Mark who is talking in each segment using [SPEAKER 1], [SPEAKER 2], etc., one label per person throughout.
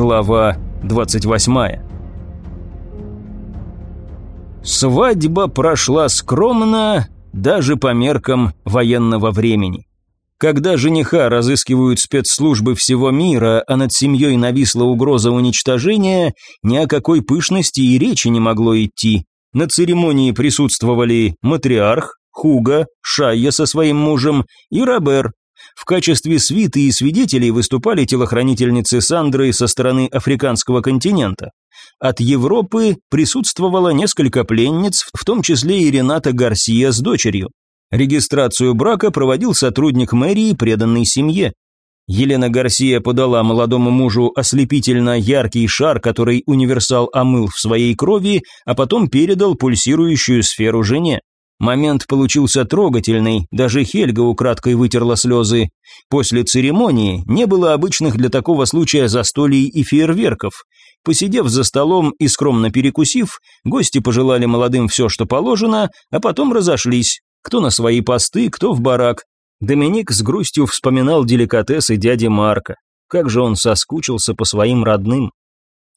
[SPEAKER 1] Глава 28 Свадьба прошла скромно, даже по меркам военного времени. Когда жениха разыскивают спецслужбы всего мира, а над семьей нависла угроза уничтожения, ни о какой пышности и речи не могло идти. На церемонии присутствовали матриарх, Хуга, Шайя со своим мужем и Робер. В качестве свиты и свидетелей выступали телохранительницы Сандры со стороны африканского континента. От Европы присутствовало несколько пленниц, в том числе и Рената Гарсия с дочерью. Регистрацию брака проводил сотрудник мэрии, преданный семье. Елена Гарсия подала молодому мужу ослепительно яркий шар, который универсал омыл в своей крови, а потом передал пульсирующую сферу жене. Момент получился трогательный, даже Хельга украдкой вытерла слезы. После церемонии не было обычных для такого случая застолий и фейерверков. Посидев за столом и скромно перекусив, гости пожелали молодым все, что положено, а потом разошлись. Кто на свои посты, кто в барак. Доминик с грустью вспоминал деликатесы дяди Марка. Как же он соскучился по своим родным.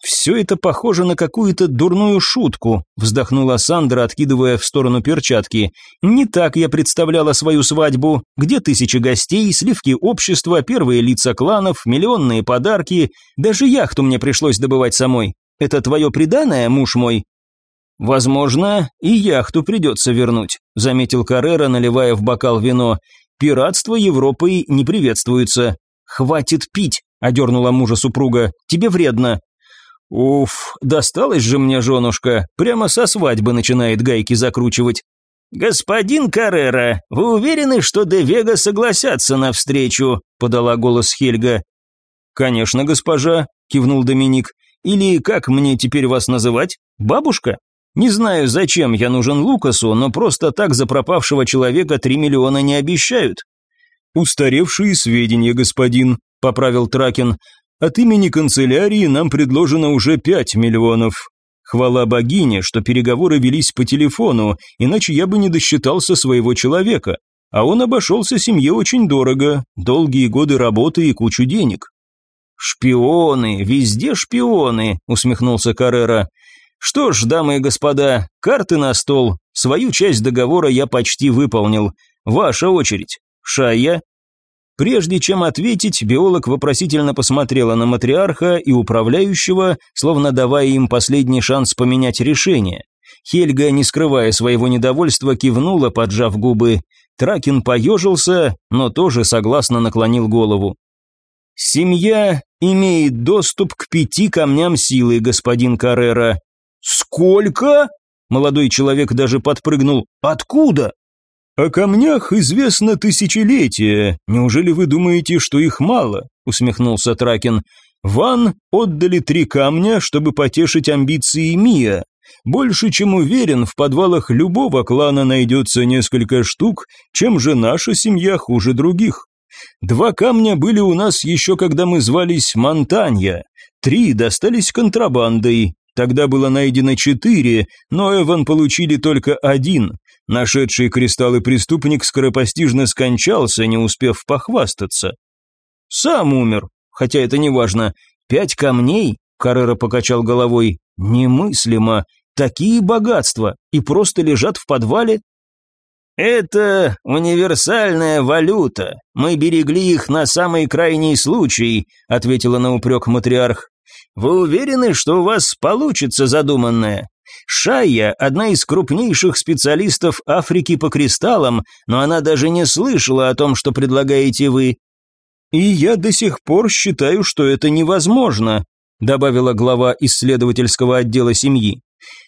[SPEAKER 1] «Все это похоже на какую-то дурную шутку», – вздохнула Сандра, откидывая в сторону перчатки. «Не так я представляла свою свадьбу. Где тысячи гостей, сливки общества, первые лица кланов, миллионные подарки. Даже яхту мне пришлось добывать самой. Это твое преданное, муж мой?» «Возможно, и яхту придется вернуть», – заметил Каррера, наливая в бокал вино. «Пиратство Европой не приветствуется». «Хватит пить», – одернула мужа супруга. «Тебе вредно». «Уф, досталась же мне женушка, прямо со свадьбы начинает гайки закручивать». «Господин Каррера, вы уверены, что Де Вега согласятся на встречу?» – подала голос Хельга. «Конечно, госпожа», – кивнул Доминик. «Или как мне теперь вас называть? Бабушка?» Не знаю, зачем я нужен Лукасу, но просто так за пропавшего человека три миллиона не обещают. Устаревшие сведения, господин, поправил Тракин. От имени канцелярии нам предложено уже пять миллионов. Хвала богине, что переговоры велись по телефону, иначе я бы не досчитался своего человека. А он обошелся семье очень дорого, долгие годы работы и кучу денег. «Шпионы, везде шпионы», — усмехнулся Каррера. Что ж, дамы и господа, карты на стол. Свою часть договора я почти выполнил. Ваша очередь. Шая. Прежде чем ответить, биолог вопросительно посмотрела на матриарха и управляющего, словно давая им последний шанс поменять решение. Хельга, не скрывая своего недовольства, кивнула, поджав губы. Тракин поежился, но тоже согласно наклонил голову. «Семья имеет доступ к пяти камням силы, господин Каррера. «Сколько?» Молодой человек даже подпрыгнул. «Откуда?» «О камнях известно тысячелетия. Неужели вы думаете, что их мало?» усмехнулся Тракин. «Ван отдали три камня, чтобы потешить амбиции Мия. Больше чем уверен, в подвалах любого клана найдется несколько штук, чем же наша семья хуже других. Два камня были у нас еще когда мы звались Монтанья, три достались контрабандой, Тогда было найдено четыре, но Эван получили только один. Нашедший кристаллы преступник скоропостижно скончался, не успев похвастаться. Сам умер, хотя это не важно. Пять камней, Каррера покачал головой, немыслимо. Такие богатства и просто лежат в подвале. Это универсальная валюта. Мы берегли их на самый крайний случай, ответила на упрек матриарх. Вы уверены, что у вас получится задуманное? Шайя – одна из крупнейших специалистов Африки по кристаллам, но она даже не слышала о том, что предлагаете вы. И я до сих пор считаю, что это невозможно, добавила глава исследовательского отдела семьи.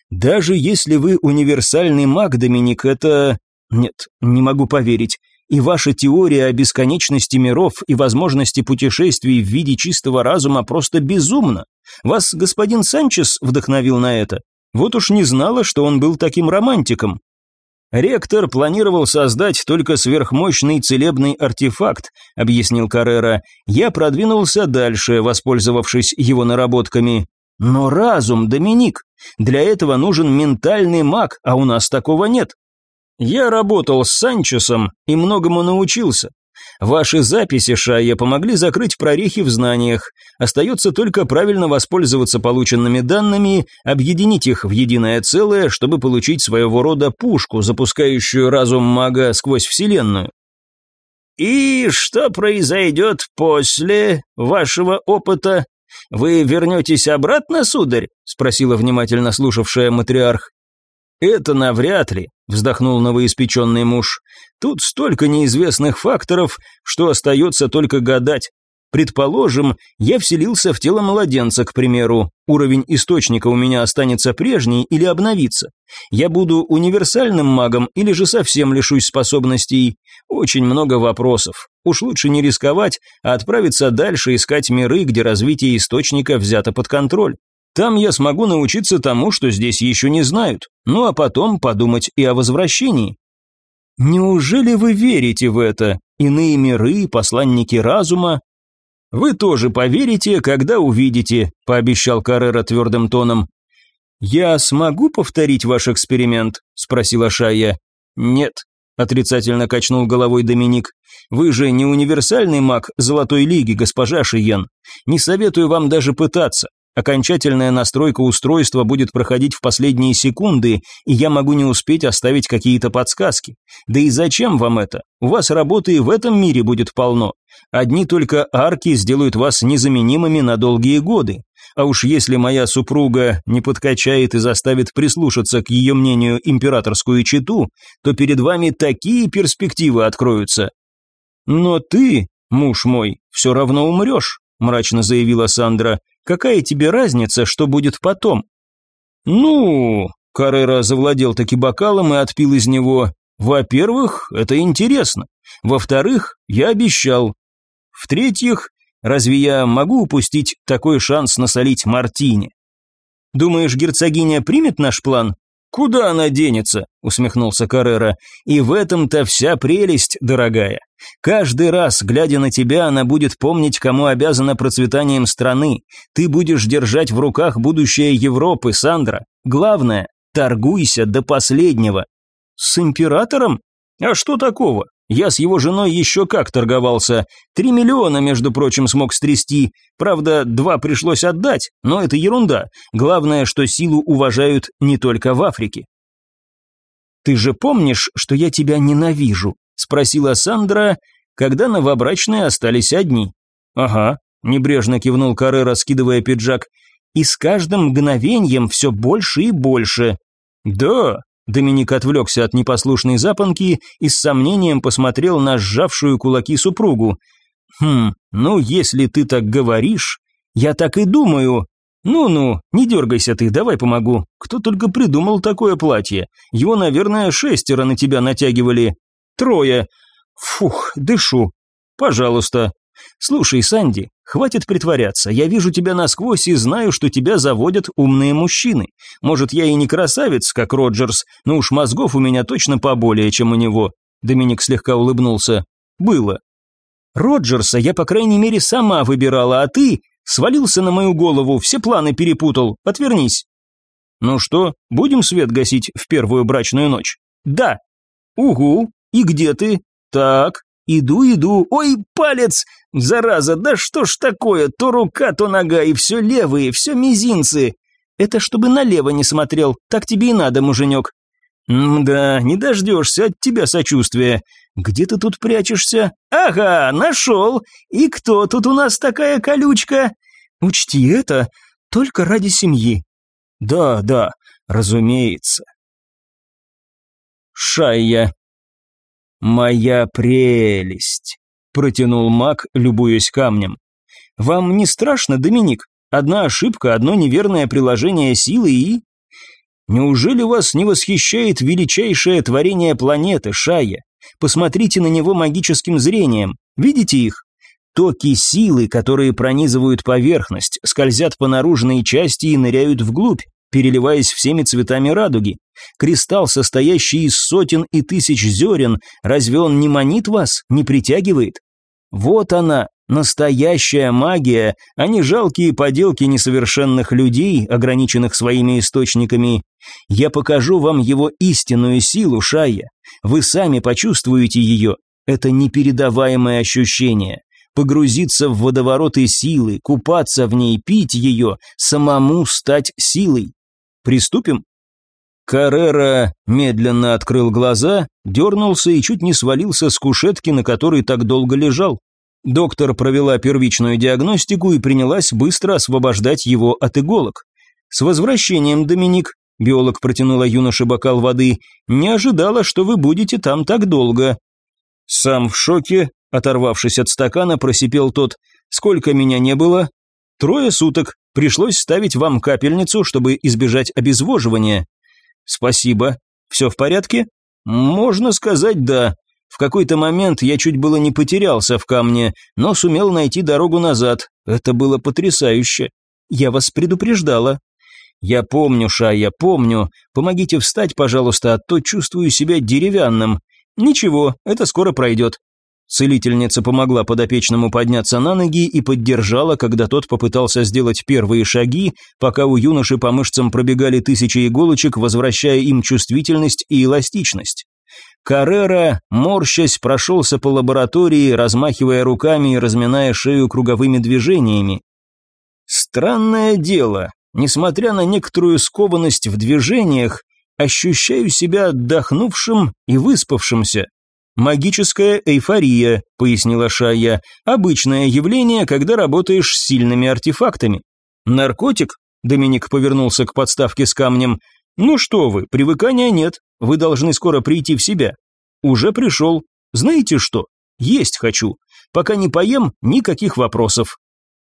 [SPEAKER 1] Даже если вы универсальный маг, Доминик, это... Нет, не могу поверить. И ваша теория о бесконечности миров и возможности путешествий в виде чистого разума просто безумна. Вас господин Санчес вдохновил на это? Вот уж не знала, что он был таким романтиком. Ректор планировал создать только сверхмощный целебный артефакт, объяснил Каррера. Я продвинулся дальше, воспользовавшись его наработками. Но разум, Доминик, для этого нужен ментальный маг, а у нас такого нет. Я работал с Санчесом и многому научился. Ваши записи, Шая, помогли закрыть прорехи в знаниях. Остается только правильно воспользоваться полученными данными, объединить их в единое целое, чтобы получить своего рода пушку, запускающую разум мага сквозь Вселенную. «И что произойдет после вашего опыта? Вы вернетесь обратно, сударь?» – спросила внимательно слушавшая матриарх. «Это навряд ли», – вздохнул новоиспеченный муж. «Тут столько неизвестных факторов, что остается только гадать. Предположим, я вселился в тело младенца, к примеру. Уровень источника у меня останется прежний или обновится. Я буду универсальным магом или же совсем лишусь способностей. Очень много вопросов. Уж лучше не рисковать, а отправиться дальше искать миры, где развитие источника взято под контроль. Там я смогу научиться тому, что здесь еще не знают. Ну а потом подумать и о возвращении. Неужели вы верите в это? Иные миры, посланники разума, «Вы тоже поверите, когда увидите», – пообещал Каррера твердым тоном. «Я смогу повторить ваш эксперимент?» – спросила Шая. «Нет», – отрицательно качнул головой Доминик. «Вы же не универсальный маг Золотой Лиги, госпожа Шиен. Не советую вам даже пытаться. Окончательная настройка устройства будет проходить в последние секунды, и я могу не успеть оставить какие-то подсказки. Да и зачем вам это? У вас работы и в этом мире будет полно. Одни только арки сделают вас незаменимыми на долгие годы. А уж если моя супруга не подкачает и заставит прислушаться к ее мнению императорскую читу, то перед вами такие перспективы откроются. Но ты, муж мой, все равно умрешь, мрачно заявила Сандра. Какая тебе разница, что будет потом? Ну, Каррера завладел таки бокалом и отпил из него. Во-первых, это интересно. Во-вторых, я обещал, в-третьих, разве я могу упустить такой шанс насолить Мартине? Думаешь, герцогиня примет наш план? Куда она денется? усмехнулся Каррера. И в этом-то вся прелесть, дорогая. Каждый раз, глядя на тебя, она будет помнить, кому обязана процветанием страны. Ты будешь держать в руках будущее Европы, Сандра. Главное, торгуйся до последнего. С императором? А что такого? Я с его женой еще как торговался. Три миллиона, между прочим, смог стрясти. Правда, два пришлось отдать, но это ерунда. Главное, что силу уважают не только в Африке. «Ты же помнишь, что я тебя ненавижу?» – спросила Сандра, когда новобрачные остались одни. «Ага», – небрежно кивнул Каррера, раскидывая пиджак. «И с каждым мгновением все больше и больше». «Да, Доминик отвлекся от непослушной запонки и с сомнением посмотрел на сжавшую кулаки супругу. «Хм, ну если ты так говоришь, я так и думаю. Ну-ну, не дергайся ты, давай помогу. Кто только придумал такое платье? Его, наверное, шестеро на тебя натягивали. Трое. Фух, дышу. Пожалуйста. Слушай, Санди, Хватит притворяться, я вижу тебя насквозь и знаю, что тебя заводят умные мужчины. Может, я и не красавец, как Роджерс, но уж мозгов у меня точно поболее, чем у него». Доминик слегка улыбнулся. «Было. Роджерса я, по крайней мере, сама выбирала, а ты свалился на мою голову, все планы перепутал. Отвернись». «Ну что, будем свет гасить в первую брачную ночь?» «Да». «Угу. И где ты?» «Так. Иду, иду. Ой, палец! Зараза, да что ж такое? То рука, то нога, и все левые, все мизинцы. Это чтобы налево не смотрел, так тебе и надо, муженек. да, не дождешься от тебя сочувствия. Где ты тут прячешься? Ага, нашел. И кто тут у нас такая колючка? Учти это только ради семьи. Да, да, разумеется. Шайя. «Моя прелесть», – протянул маг, любуясь камнем. «Вам не страшно, Доминик? Одна ошибка, одно неверное приложение силы и...» «Неужели вас не восхищает величайшее творение планеты, Шая? Посмотрите на него магическим зрением. Видите их? Токи силы, которые пронизывают поверхность, скользят по наружной части и ныряют вглубь переливаясь всеми цветами радуги. Кристалл, состоящий из сотен и тысяч зерен, разве он не манит вас, не притягивает? Вот она, настоящая магия, а не жалкие поделки несовершенных людей, ограниченных своими источниками. Я покажу вам его истинную силу, Шая. Вы сами почувствуете ее. Это непередаваемое ощущение. Погрузиться в водовороты силы, купаться в ней, пить ее, самому стать силой. Приступим? Каррера медленно открыл глаза, дернулся и чуть не свалился с кушетки, на которой так долго лежал. Доктор провела первичную диагностику и принялась быстро освобождать его от иголок. «С возвращением, Доминик!» – биолог протянула юноше бокал воды. «Не ожидала, что вы будете там так долго». Сам в шоке, оторвавшись от стакана, просипел тот. «Сколько меня не было?» «Трое суток. Пришлось ставить вам капельницу, чтобы избежать обезвоживания». «Спасибо. Все в порядке?» «Можно сказать, да. В какой-то момент я чуть было не потерялся в камне, но сумел найти дорогу назад. Это было потрясающе. Я вас предупреждала». «Я помню, Ша, я помню. Помогите встать, пожалуйста, а то чувствую себя деревянным. Ничего, это скоро пройдет». Целительница помогла подопечному подняться на ноги и поддержала, когда тот попытался сделать первые шаги, пока у юноши по мышцам пробегали тысячи иголочек, возвращая им чувствительность и эластичность. Каррера, морщась, прошелся по лаборатории, размахивая руками и разминая шею круговыми движениями. Странное дело, несмотря на некоторую скованность в движениях, ощущаю себя отдохнувшим и выспавшимся. «Магическая эйфория», — пояснила Шая, — «обычное явление, когда работаешь с сильными артефактами». «Наркотик?» — Доминик повернулся к подставке с камнем. «Ну что вы, привыкания нет, вы должны скоро прийти в себя». «Уже пришел. Знаете что? Есть хочу. Пока не поем, никаких вопросов».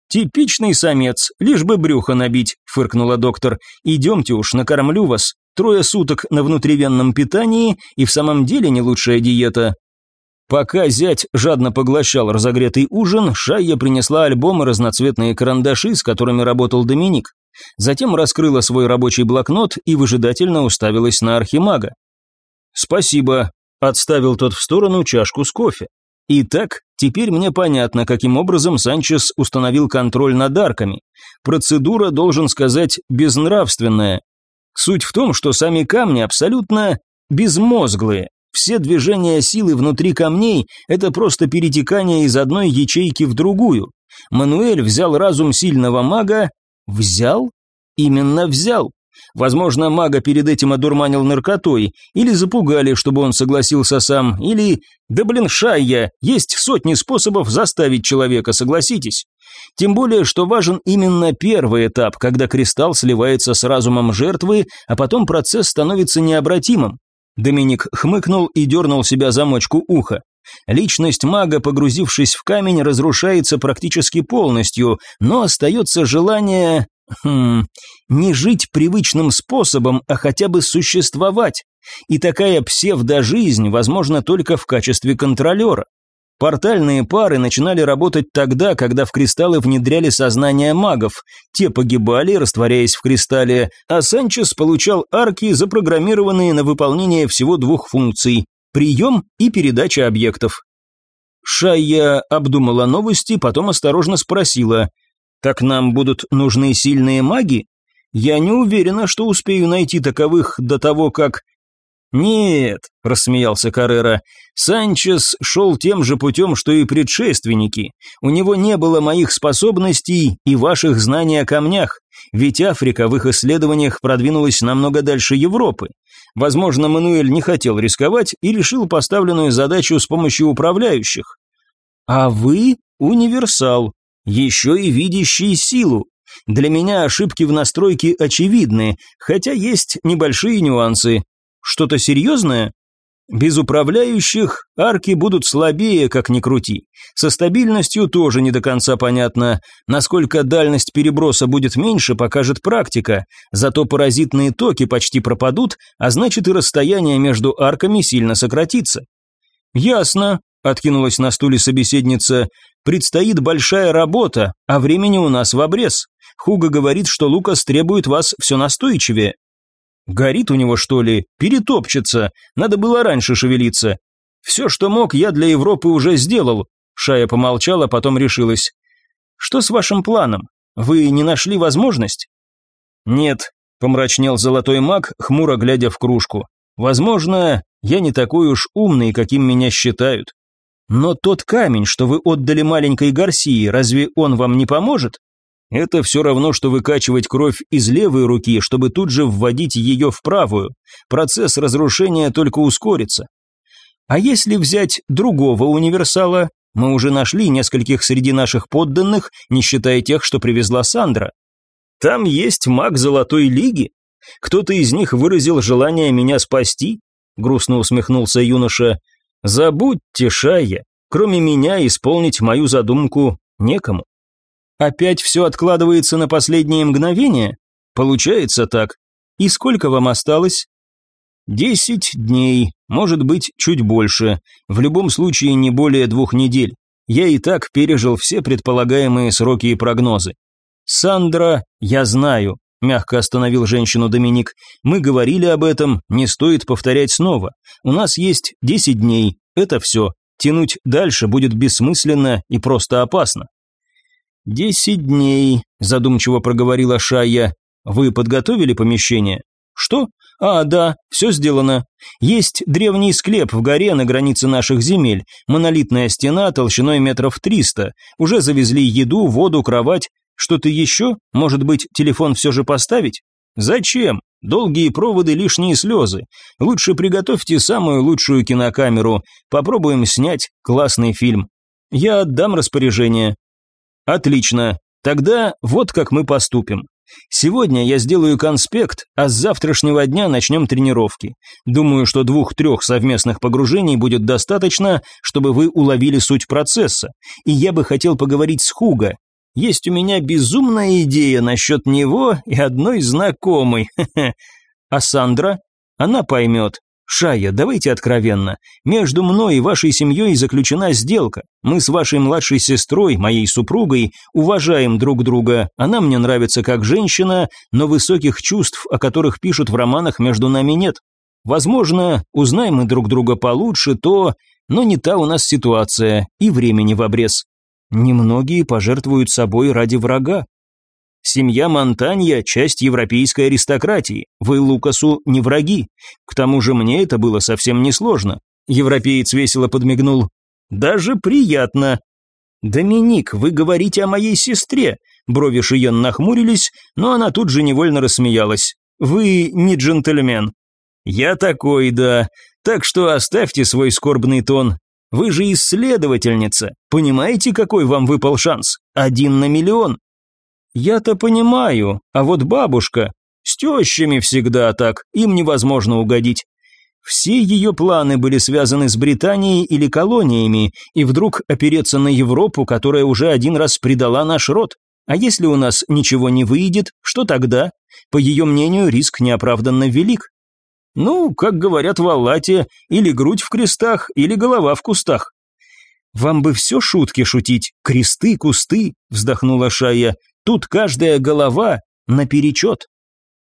[SPEAKER 1] «Типичный самец, лишь бы брюхо набить», — фыркнула доктор. «Идемте уж, накормлю вас. Трое суток на внутривенном питании и в самом деле не лучшая диета. Пока зять жадно поглощал разогретый ужин, Шайя принесла альбом и разноцветные карандаши, с которыми работал Доминик. Затем раскрыла свой рабочий блокнот и выжидательно уставилась на архимага. «Спасибо», – отставил тот в сторону чашку с кофе. Итак, теперь мне понятно, каким образом Санчес установил контроль над арками. Процедура, должен сказать, безнравственная, Суть в том, что сами камни абсолютно безмозглые. Все движения силы внутри камней – это просто перетекание из одной ячейки в другую. Мануэль взял разум сильного мага. Взял? Именно взял. Возможно, мага перед этим одурманил наркотой, или запугали, чтобы он согласился сам, или... Да блин, шайя, есть сотни способов заставить человека, согласитесь. Тем более, что важен именно первый этап, когда кристалл сливается с разумом жертвы, а потом процесс становится необратимым. Доминик хмыкнул и дернул себя замочку уха. Личность мага, погрузившись в камень, разрушается практически полностью, но остается желание... Хм, не жить привычным способом, а хотя бы существовать. И такая псевдожизнь возможна только в качестве контролера. Портальные пары начинали работать тогда, когда в кристаллы внедряли сознание магов. Те погибали, растворяясь в кристалле, а Санчес получал арки, запрограммированные на выполнение всего двух функций – прием и передача объектов. Шайя обдумала новости, потом осторожно спросила, «Так нам будут нужны сильные маги? Я не уверена, что успею найти таковых до того, как...» «Нет», – рассмеялся Каррера, – «Санчес шел тем же путем, что и предшественники. У него не было моих способностей и ваших знаний о камнях, ведь Африка в их исследованиях продвинулась намного дальше Европы. Возможно, Мануэль не хотел рисковать и решил поставленную задачу с помощью управляющих. А вы – универсал, еще и видящий силу. Для меня ошибки в настройке очевидны, хотя есть небольшие нюансы. Что-то серьезное? Без управляющих арки будут слабее, как ни крути. Со стабильностью тоже не до конца понятно. Насколько дальность переброса будет меньше, покажет практика. Зато паразитные токи почти пропадут, а значит и расстояние между арками сильно сократится. «Ясно», – откинулась на стуле собеседница. «Предстоит большая работа, а времени у нас в обрез. Хуга говорит, что Лукас требует вас все настойчивее. Горит у него, что ли? Перетопчется. Надо было раньше шевелиться. Все, что мог, я для Европы уже сделал. Шая помолчала, потом решилась. Что с вашим планом? Вы не нашли возможность? Нет, помрачнел золотой маг, хмуро глядя в кружку. Возможно, я не такой уж умный, каким меня считают. Но тот камень, что вы отдали маленькой Гарсии, разве он вам не поможет? Это все равно, что выкачивать кровь из левой руки, чтобы тут же вводить ее в правую. Процесс разрушения только ускорится. А если взять другого универсала, мы уже нашли нескольких среди наших подданных, не считая тех, что привезла Сандра. Там есть маг Золотой Лиги. Кто-то из них выразил желание меня спасти, грустно усмехнулся юноша. Забудьте, Шая, кроме меня исполнить мою задумку некому. Опять все откладывается на последнее мгновение? Получается так. И сколько вам осталось? Десять дней, может быть, чуть больше. В любом случае не более двух недель. Я и так пережил все предполагаемые сроки и прогнозы. Сандра, я знаю, мягко остановил женщину Доминик. Мы говорили об этом, не стоит повторять снова. У нас есть десять дней. Это все. Тянуть дальше будет бессмысленно и просто опасно. «Десять дней», – задумчиво проговорила Шая. «Вы подготовили помещение?» «Что? А, да, все сделано. Есть древний склеп в горе на границе наших земель, монолитная стена толщиной метров триста. Уже завезли еду, воду, кровать. Что-то еще? Может быть, телефон все же поставить? Зачем? Долгие проводы, лишние слезы. Лучше приготовьте самую лучшую кинокамеру. Попробуем снять классный фильм. Я отдам распоряжение. Отлично. Тогда вот как мы поступим. Сегодня я сделаю конспект, а с завтрашнего дня начнем тренировки. Думаю, что двух-трех совместных погружений будет достаточно, чтобы вы уловили суть процесса. И я бы хотел поговорить с Хуга. Есть у меня безумная идея насчет него и одной знакомой. А Сандра? Она поймет. «Шая, давайте откровенно. Между мной и вашей семьей заключена сделка. Мы с вашей младшей сестрой, моей супругой, уважаем друг друга. Она мне нравится как женщина, но высоких чувств, о которых пишут в романах, между нами нет. Возможно, узнаем мы друг друга получше, то... Но не та у нас ситуация, и времени в обрез. Немногие пожертвуют собой ради врага. Семья Монтанья – часть европейской аристократии. Вы Лукасу не враги. К тому же мне это было совсем несложно. Европеец весело подмигнул. Даже приятно. Доминик, вы говорите о моей сестре. Брови Шиен нахмурились, но она тут же невольно рассмеялась. Вы не джентльмен. Я такой, да. Так что оставьте свой скорбный тон. Вы же исследовательница. Понимаете, какой вам выпал шанс? Один на миллион. Я-то понимаю, а вот бабушка, с тещами всегда так, им невозможно угодить. Все ее планы были связаны с Британией или колониями, и вдруг опереться на Европу, которая уже один раз предала наш род. А если у нас ничего не выйдет, что тогда? По ее мнению, риск неоправданно велик. Ну, как говорят в Аллате, или грудь в крестах, или голова в кустах. «Вам бы все шутки шутить, кресты, кусты», — вздохнула Шая. Тут каждая голова наперечет.